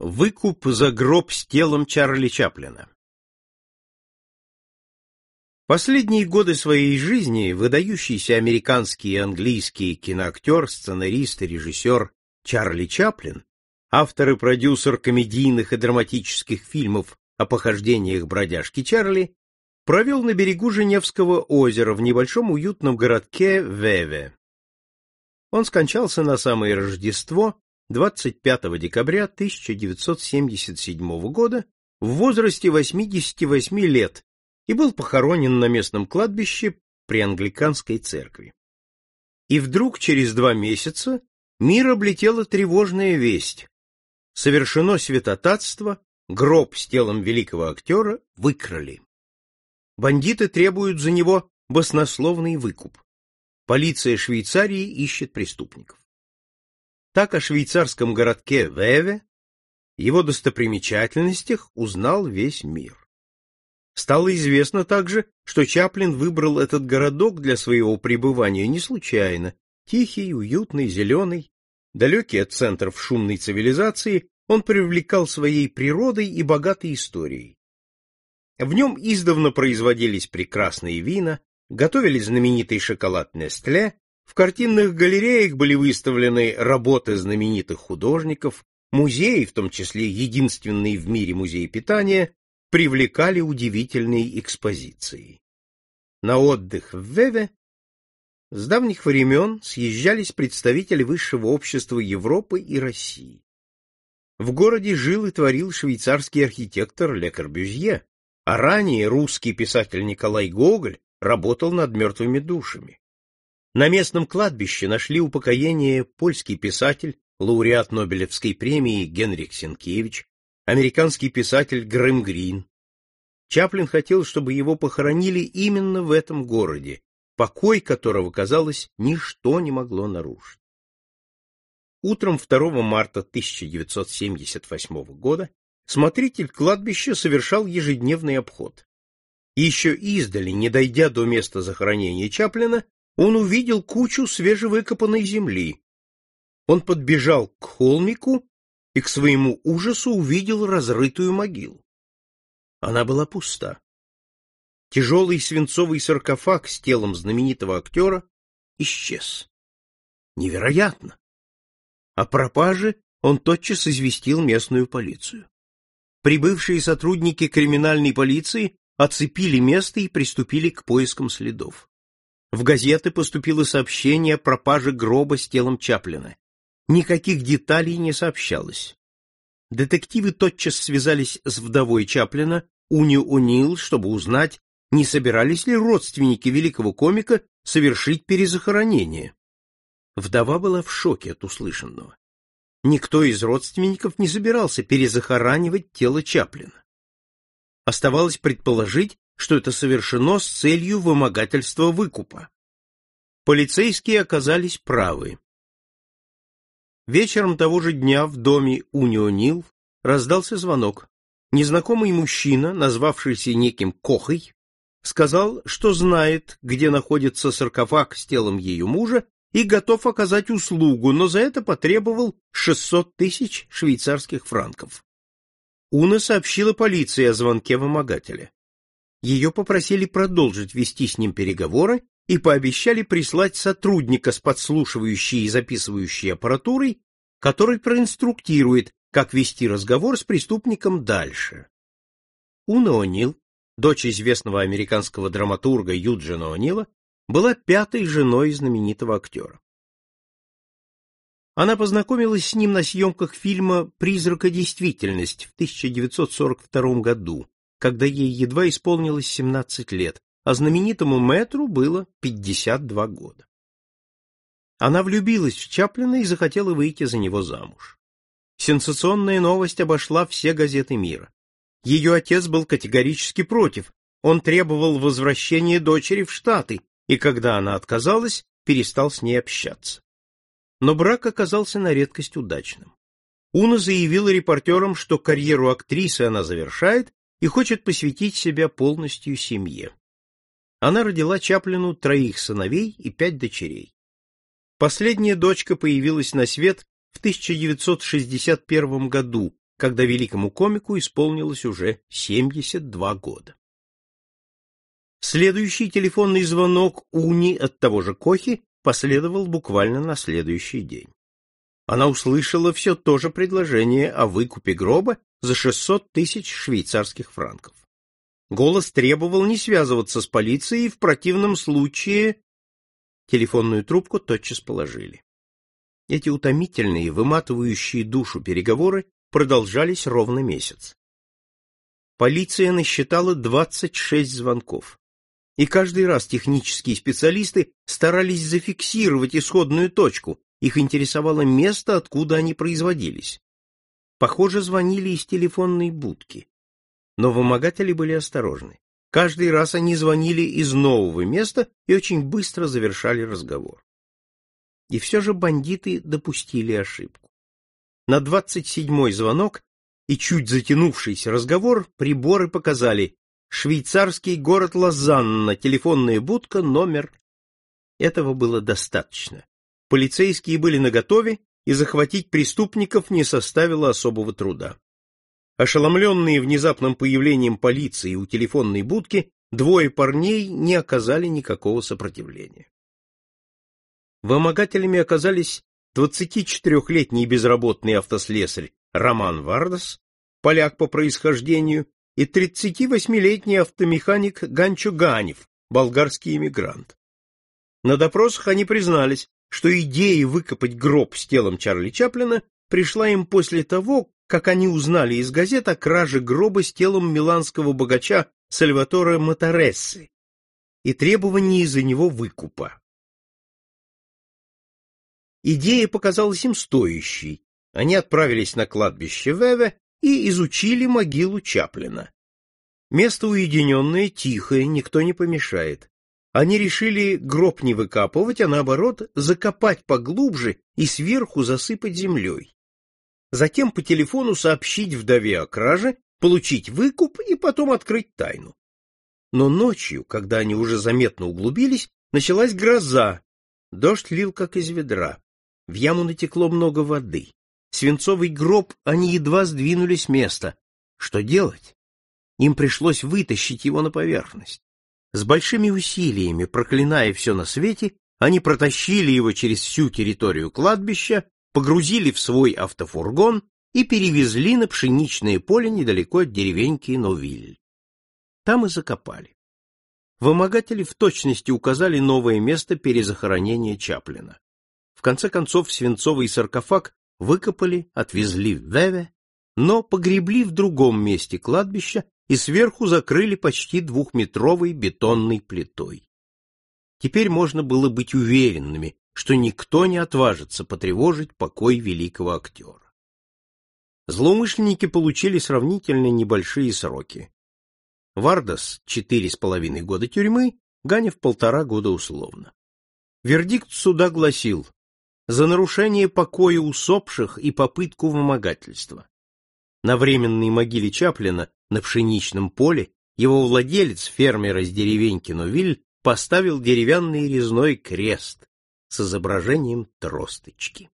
Выкуп за гроб с телом Чарли Чаплина. Последние годы своей жизни выдающийся американский и английский киноактер, сценарист и режиссер Чарли Чаплин, автор и продюсер комедийных и драматических фильмов о похождениях бродяжки Чарли, провел на берегу Женевского озера в небольшом уютном городке Веве. Он скончался на самое Рождество 25 декабря 1977 года в возрасте 88 лет и был похоронен на местном кладбище при англиканской церкви. И вдруг через два месяца мир облетела тревожная весть. Совершено святотатство, гроб с телом великого актера выкрали. Бандиты требуют за него баснословный выкуп. Полиция Швейцарии ищет преступников. Так о швейцарском городке Веве, его достопримечательностях узнал весь мир. Стало известно также, что Чаплин выбрал этот городок для своего пребывания не случайно. Тихий, уютный, зеленый, далекий от центров шумной цивилизации, он привлекал своей природой и богатой историей. В нем издавна производились прекрасные вина, готовили знаменитый шоколад Нестле, в картинных галереях были выставлены работы знаменитых художников, музеи, в том числе единственный в мире музей питания, привлекали удивительные экспозиции. На отдых в Веве с давних времен съезжались представители высшего общества Европы и России. В городе жил и творил швейцарский архитектор Ле Корбюзье, а ранее русский писатель Николай Гоголь работал над мертвыми душами. На местном кладбище нашли упокоение польский писатель, лауреат Нобелевской премии Генрих Сенкевич, американский писатель Грэм Грин. Чаплин хотел, чтобы его похоронили именно в этом городе, покой которого, казалось, ничто не могло нарушить. Утром 2 марта 1978 года смотритель кладбища совершал ежедневный обход. Еще издали, не дойдя до места захоронения Чаплина, он увидел кучу свежевыкопанной земли. Он подбежал к холмику и к своему ужасу увидел разрытую могилу. Она была пуста. Тяжелый свинцовый саркофаг с телом знаменитого актера исчез. Невероятно! О пропаже он тотчас известил местную полицию. Прибывшие сотрудники криминальной полиции оцепили место и приступили к поискам следов. В газеты поступило сообщение о пропаже гроба с телом Чаплина. Никаких деталей не сообщалось. Детективы тотчас связались с вдовой Чаплина, Уни Унил, чтобы узнать, не собирались ли родственники великого комика совершить перезахоронение. Вдова была в шоке от услышанного. Никто из родственников не собирался перезахоранивать тело Чаплина. Оставалось предположить, что это совершено с целью вымогательства выкупа. Полицейские оказались правы. Вечером того же дня в доме Унионил раздался звонок. Незнакомый мужчина, назвавшийся неким Кохой, сказал, что знает, где находится саркофаг с телом ее мужа и готов оказать услугу, но за это потребовал 600 тысяч швейцарских франков. Уна сообщила полиции о звонке вымогателя. Ее попросили продолжить вести с ним переговоры и пообещали прислать сотрудника с подслушивающей и записывающей аппаратурой, который проинструктирует, как вести разговор с преступником дальше. Уна О'Нил, дочь известного американского драматурга Юджина О'Нила, была пятой женой знаменитого актера. Она познакомилась с ним на съемках фильма «Призрака действительность» в 1942 году, когда ей едва исполнилось 17 лет, а знаменитому Мэтру было 52 года. Она влюбилась в Чаплина и захотела выйти за него замуж. Сенсационная новость обошла все газеты мира. Ее отец был категорически против, он требовал возвращения дочери в Штаты, и когда она отказалась, перестал с ней общаться. Но брак оказался на редкость удачным. Уна заявила репортерам, что карьеру актрисы она завершает и хочет посвятить себя полностью семье. Она родила Чаплину троих сыновей и пять дочерей. Последняя дочка появилась на свет в 1961 году, когда великому комику исполнилось уже 72 года. Следующий телефонный звонок Уни от того же Кохи последовал буквально на следующий день. Она услышала все то же предложение о выкупе гроба за 600 тысяч швейцарских франков. Голос требовал не связываться с полицией, в противном случае телефонную трубку тотчас положили. Эти утомительные, выматывающие душу переговоры продолжались ровно месяц. Полиция насчитала 26 звонков. И каждый раз технические специалисты старались зафиксировать исходную точку, их интересовало место, откуда они производились. Похоже, звонили из телефонной будки. Но вымогатели были осторожны. Каждый раз они звонили из нового места и очень быстро завершали разговор. И все же бандиты допустили ошибку. На двадцать седьмой звонок и чуть затянувшийся разговор приборы показали швейцарский город Лозанна, телефонная будка, номер. Этого было достаточно. Полицейские были наготове, и захватить преступников не составило особого труда. Ошеломленные внезапным появлением полиции у телефонной будки, двое парней не оказали никакого сопротивления. Вымогателями оказались 24-летний безработный автослесарь Роман Вардас, поляк по происхождению, и 38-летний автомеханик Ганчо Ганев, болгарский эмигрант. На допросах они признались, что идея выкопать гроб с телом Чарли Чаплина пришла им после того, как они узнали из газет о краже гроба с телом миланского богача Сальватора Моторессы и требовании за него выкупа. Идея показалась им стоящей. Они отправились на кладбище Веве и изучили могилу Чаплина. Место уединенное, тихое, никто не помешает. Они решили гроб не выкапывать, а наоборот закопать поглубже и сверху засыпать землей. Затем по телефону сообщить вдове о краже, получить выкуп и потом открыть тайну. Но ночью, когда они уже заметно углубились, началась гроза. Дождь лил как из ведра. В яму натекло много воды. Свинцовый гроб они едва сдвинули с места. Что делать? Им пришлось вытащить его на поверхность. С большими усилиями, проклиная все на свете, они протащили его через всю территорию кладбища, погрузили в свой автофургон и перевезли на пшеничное поле недалеко от деревеньки Новиль. Там и закопали. Вымогатели в точности указали новое место перезахоронения Чаплина. В конце концов свинцовый саркофаг выкопали, отвезли в Веве, но погребли в другом месте кладбища и сверху закрыли почти двухметровой бетонной плитой. Теперь можно было быть уверенными, что никто не отважится потревожить покой великого актера. Злоумышленники получили сравнительно небольшие сроки. Вардас — четыре с половиной года тюрьмы, Ганев — полтора года условно. Вердикт суда гласил за нарушение покоя усопших и попытку вымогательства. На временной могиле Чаплина на пшеничном поле его владелец, фермер из деревеньки Новиль, поставил деревянный резной крест с изображением тросточки.